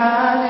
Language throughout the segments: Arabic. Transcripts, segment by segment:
سبحانك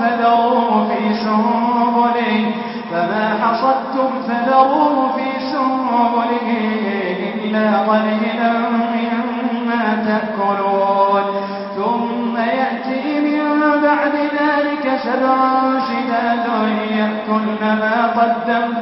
فذروه في سنبله فما حصدتم فذروه في سنبله إلا قليلا مما تأكلون. ثم يأتي من بعد ذلك سبعا شداد يأكل ما قدمت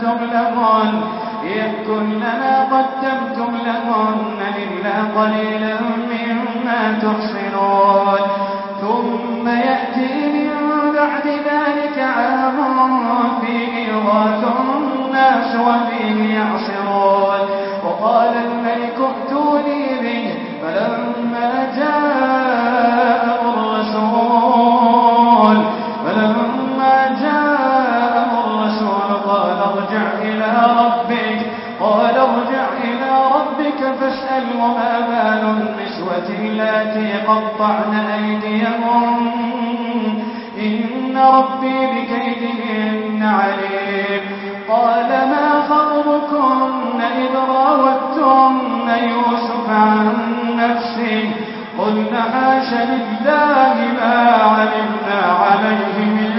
أن يوسف عن نفسه قلنا حاش لله ما علمنا عليه من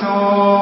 سوء.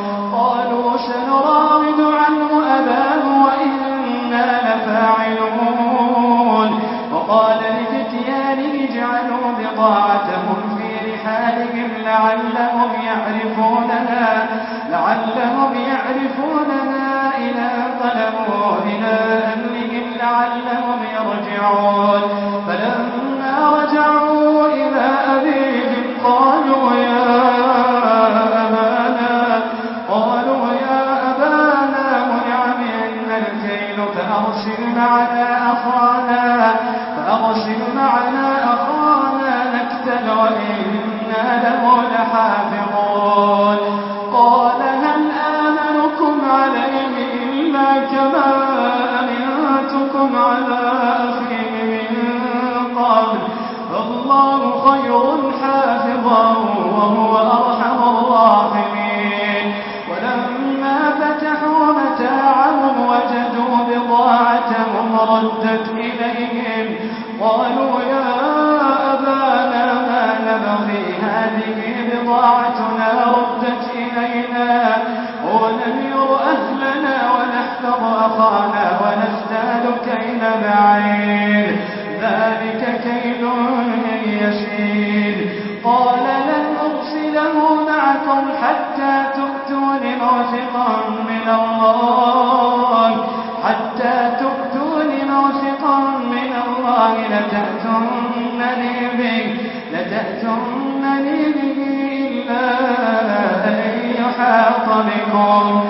وتقوى وهو أرحم الراحمين. ولما فتحوا متاعهم وجدوا بضاعتهم ردت أحاط بكم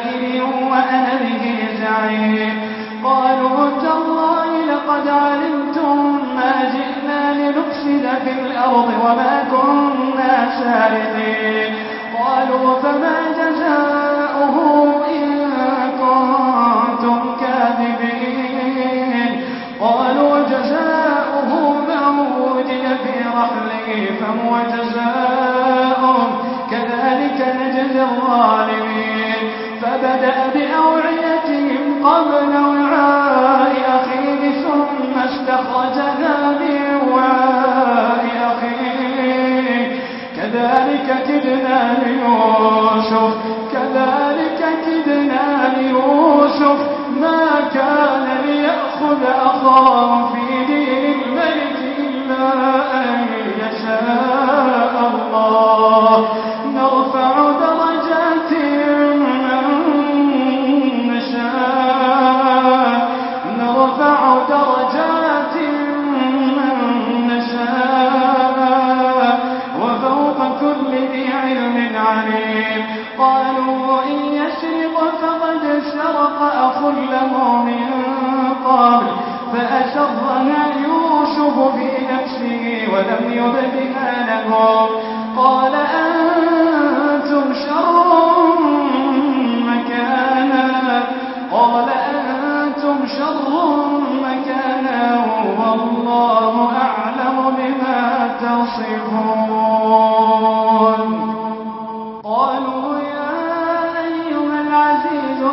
أجمعين قالوا تالله لقد علمتم ما وما كنا سارقين قالوا فما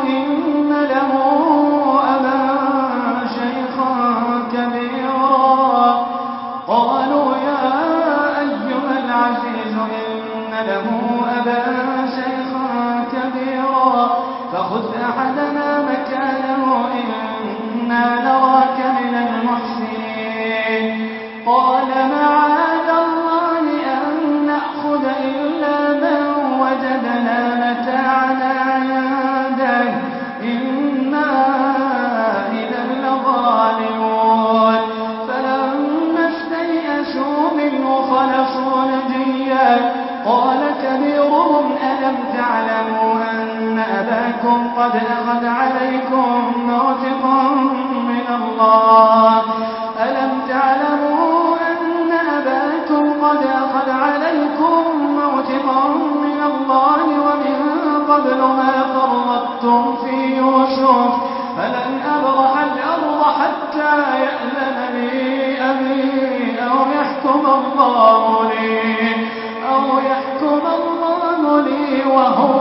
إن له الله لي أو يحكم الله لي وهو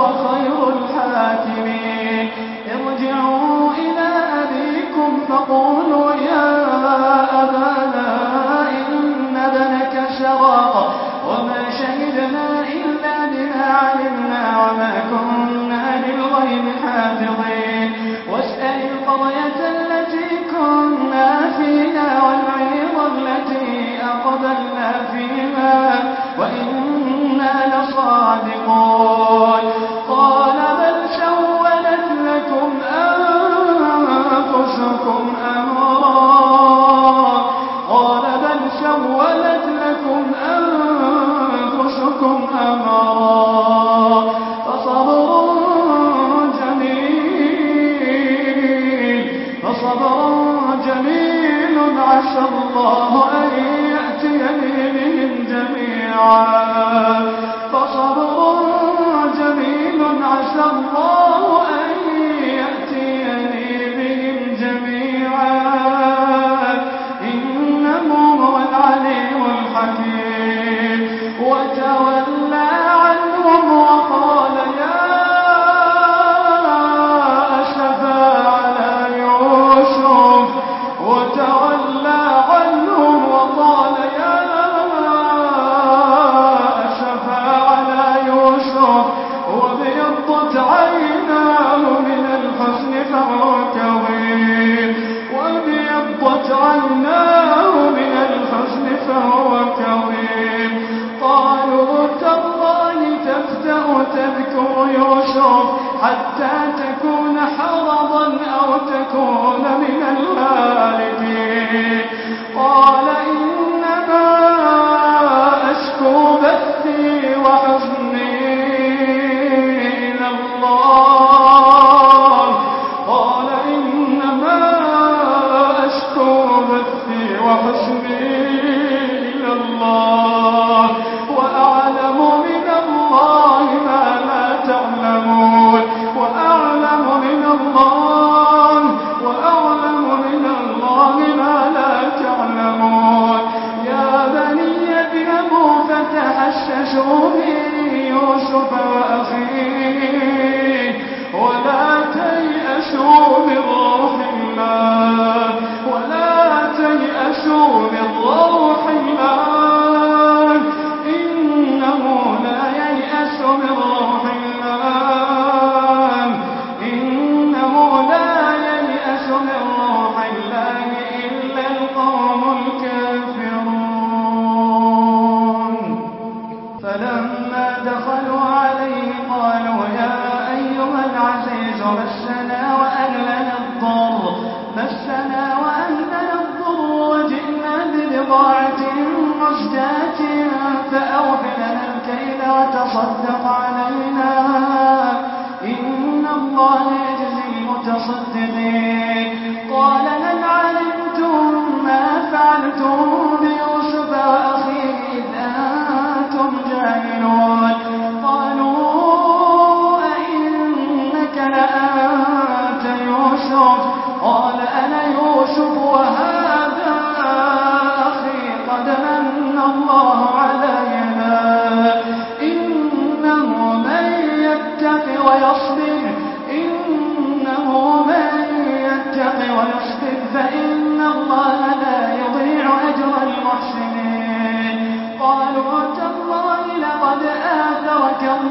الله يجزي المتصدقين قال هل علمتم ما فعلتم بيوم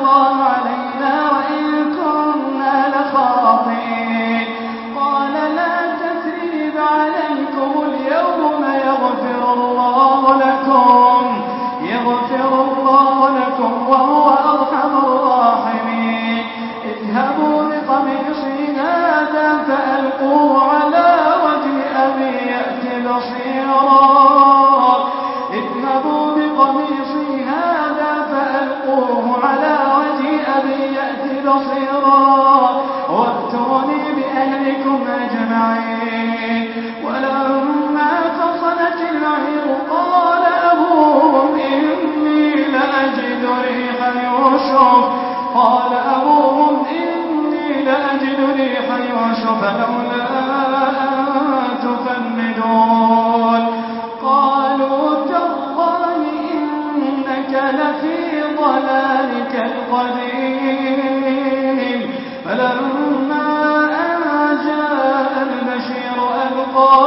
علينا قال لا عليكم اليوم يغفر الله لكم. يغفر الله لكم وهو أرحم الراحمين. اذهبوا بقميصي هذا فألقوه على وجه أبي يأتي بصيرا. اذهبوا بقميصي هذا فألقوه بصيرا وأتوني بأهلكم أجمعين. ولما فصلت العير قال أبوهم إني لأجد ريح يوشف قال أبوهم إني لأجد ريح يوشف لولا أن تفندون. قالوا إنك لفي ضلالك القديم. کو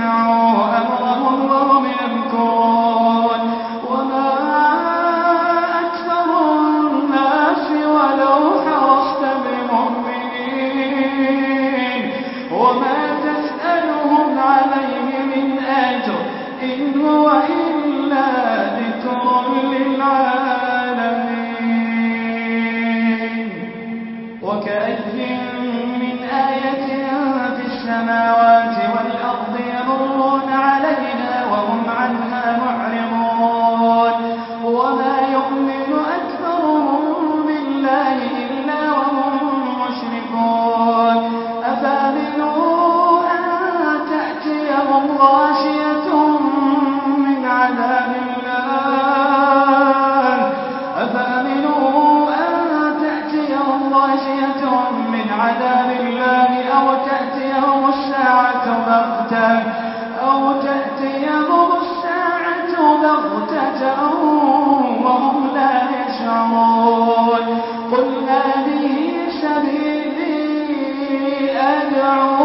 تسمعوا تدعون